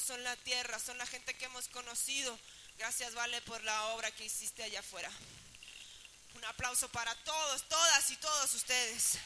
son la tierra, son la gente que hemos conocido. Gracias, Vale, por la obra que hiciste allá afuera. Un aplauso para todos, todas y todos ustedes.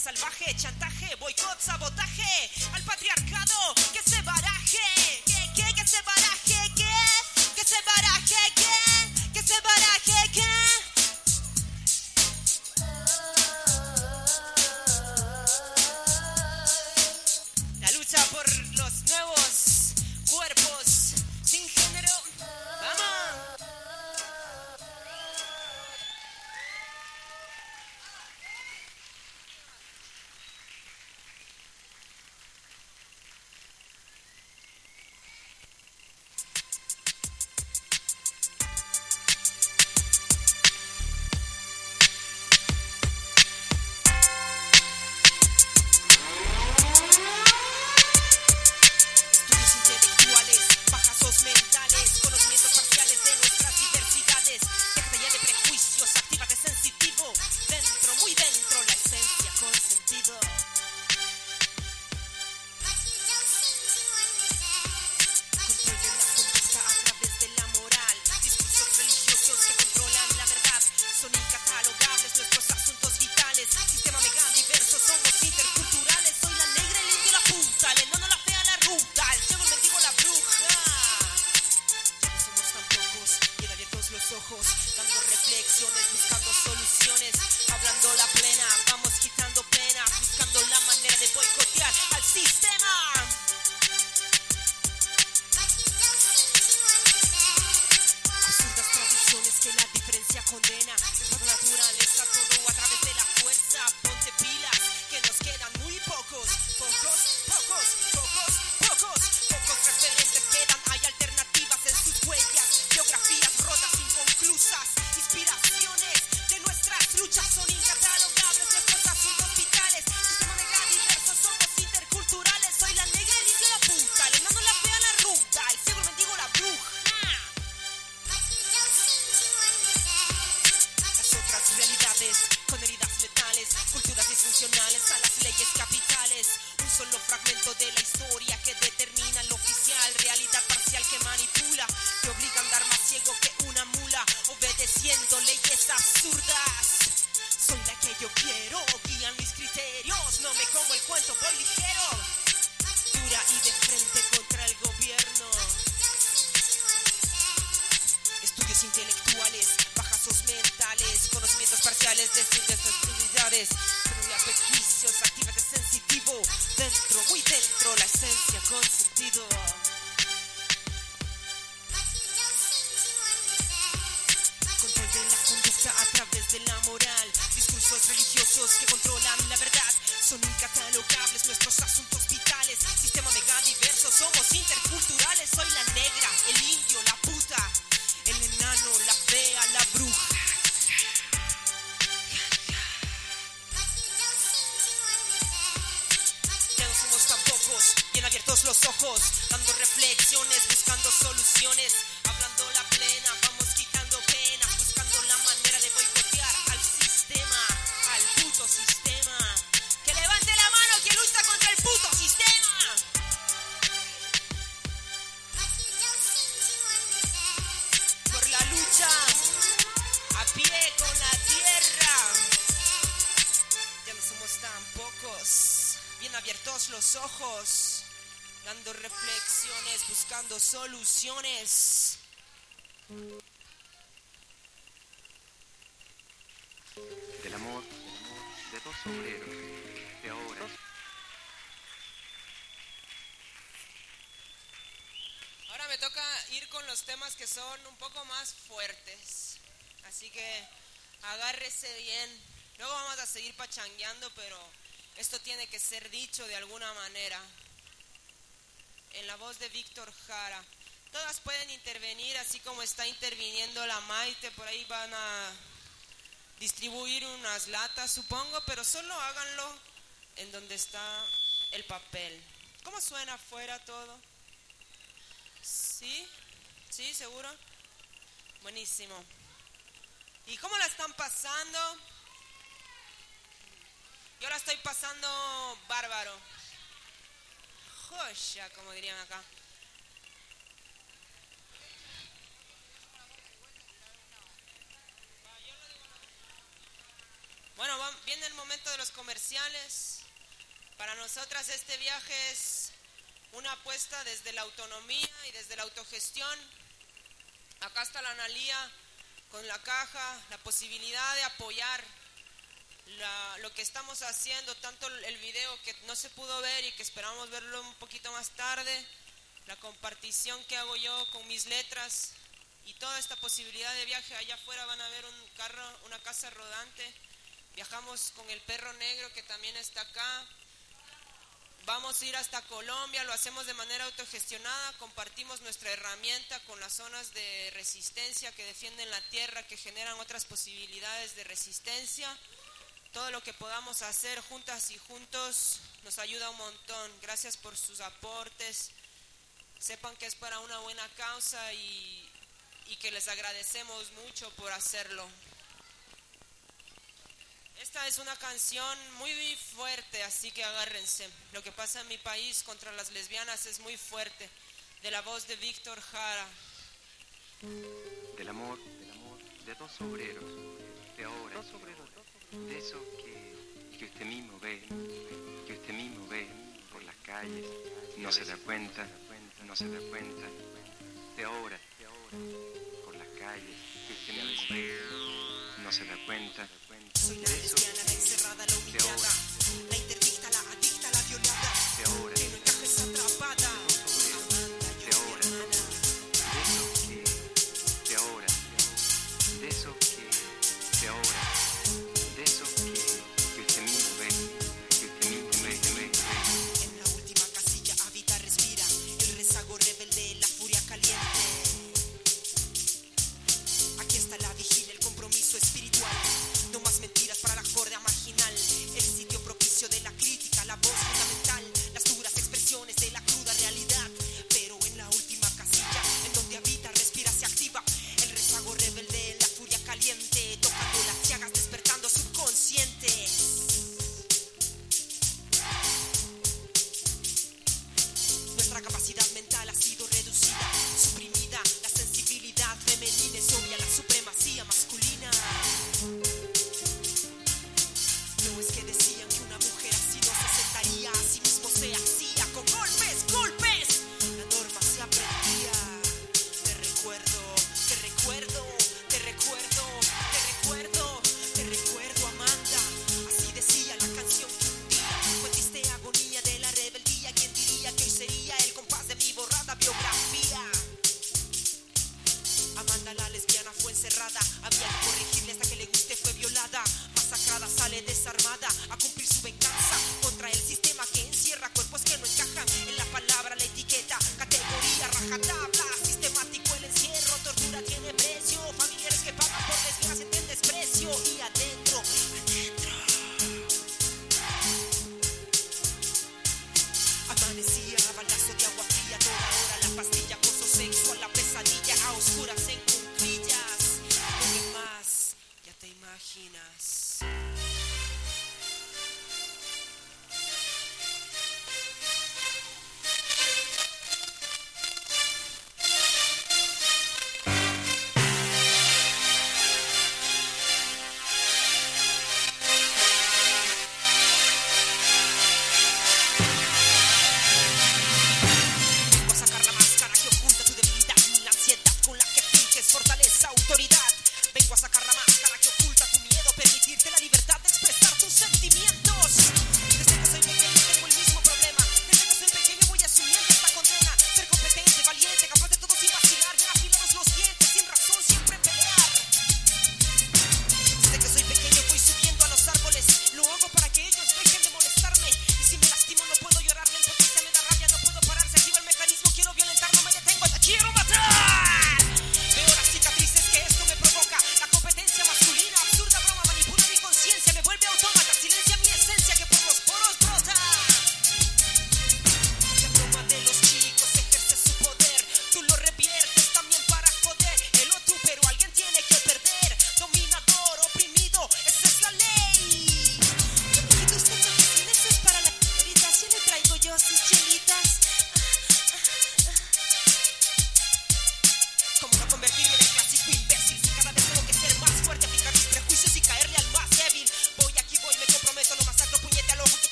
salvaje, chantaje, boicot, sabotaje al patriarcado que se baraje, que, que, que se baraje, que, que se baraje, que, que se baraje. Soluciones, buscando soluciones. del amor de dos obreros de ahora. Ahora me toca ir con los temas que son un poco más fuertes. Así que agárrese bien. Luego vamos a seguir pachangueando, pero esto tiene que ser dicho de alguna manera. En la voz de Víctor Jara. Todas pueden intervenir, así como está interviniendo la Maite. Por ahí van a distribuir unas latas, supongo, pero solo háganlo en donde está el papel. ¿Cómo suena afuera todo? ¿Sí? ¿Sí? ¿Seguro? Buenísimo. ¿Y cómo la están pasando? Yo la estoy pasando bárbaro. Joya, como dirían acá. Bueno, viene el momento de los comerciales. Para nosotras este viaje es una apuesta desde la autonomía y desde la autogestión. Acá está la Analía con la caja, la posibilidad de apoyar la- lo que estamos haciendo, tanto el video que no se pudo ver y que esperamos verlo un poquito más tarde, la compartición que hago yo con mis letras y toda esta posibilidad de viaje. Allá afuera van a ver un carro, una casa rodante. Viajamos con el perro negro que también está acá. Vamos a ir hasta Colombia, lo hacemos de manera autogestionada, compartimos nuestra herramienta con las zonas de resistencia que defienden la tierra, que generan otras posibilidades de resistencia. Todo lo que podamos hacer juntas y juntos nos ayuda un montón. Gracias por sus aportes. Sepan que es para una buena causa y, y que les agradecemos mucho por hacerlo. Esta es una canción muy fuerte, así que agárrense. Lo que pasa en mi país contra las lesbianas es muy fuerte. De la voz de Víctor Jara. del amor, del amor de dos obreros de ahora, dos obreros, de esos que, que usted mismo ve, que usted mismo ve por las calles, no se da cuenta, no se da cuenta, de ahora, por las calles, que usted mismo ve, no se da cuenta, de esos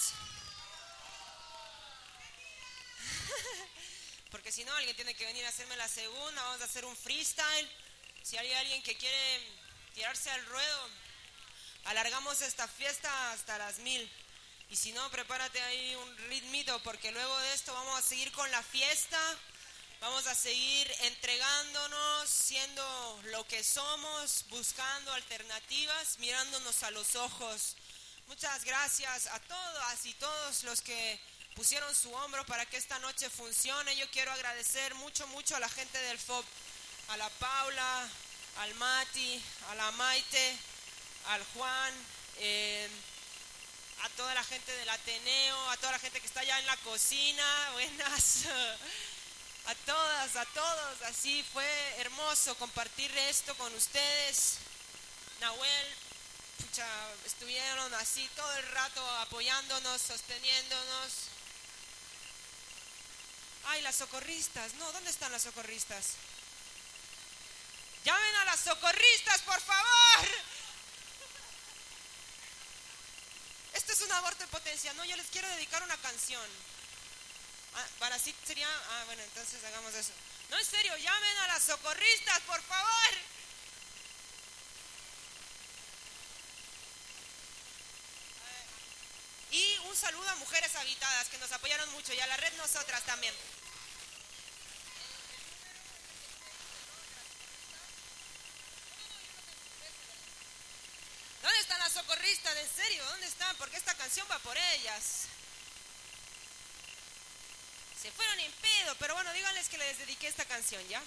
porque si no, alguien tiene que venir a hacerme la segunda. Vamos a hacer un freestyle. Si hay alguien que quiere tirarse al ruedo, alargamos esta fiesta hasta las mil. Y si no, prepárate ahí un ritmito, porque luego de esto vamos a seguir con la fiesta. Vamos a seguir entregándonos, siendo lo que somos, buscando alternativas, mirándonos a los ojos. Muchas gracias a todas y todos los que pusieron su hombro para que esta noche funcione. Yo quiero agradecer mucho, mucho a la gente del FOB, a la Paula, al Mati, a la Maite, al Juan, eh, a toda la gente del Ateneo, a toda la gente que está allá en la cocina. Buenas. A todas, a todos. Así fue hermoso compartir esto con ustedes. Nahuel, estuvieron así todo el rato apoyándonos, sosteniéndonos. Ay, las socorristas. No, ¿dónde están las socorristas? Llamen a las socorristas, por favor. Esto es un aborto de potencia. No, yo les quiero dedicar una canción. Ah, para sí sería. Ah, bueno, entonces hagamos eso. No, en serio, llamen a las socorristas, por favor. Y un saludo a Mujeres Habitadas que nos apoyaron mucho y a la red nosotras también. ¿Dónde están las socorristas? ¿En serio? ¿Dónde están? Porque esta canción va por ellas. Se fueron en pedo, pero bueno, díganles que les dediqué esta canción, ¿ya?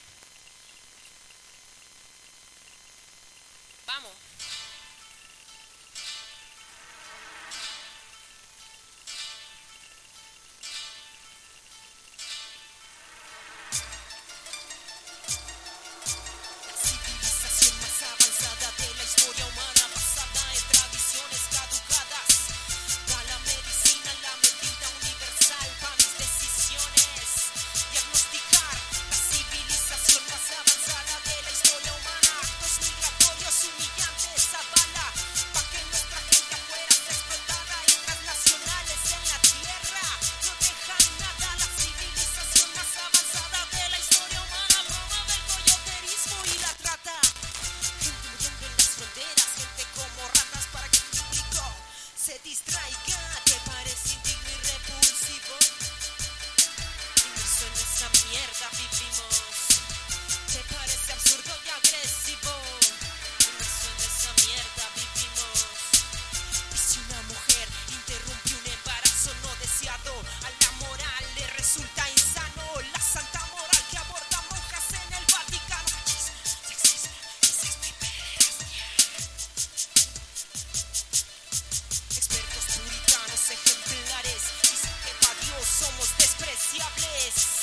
Yes.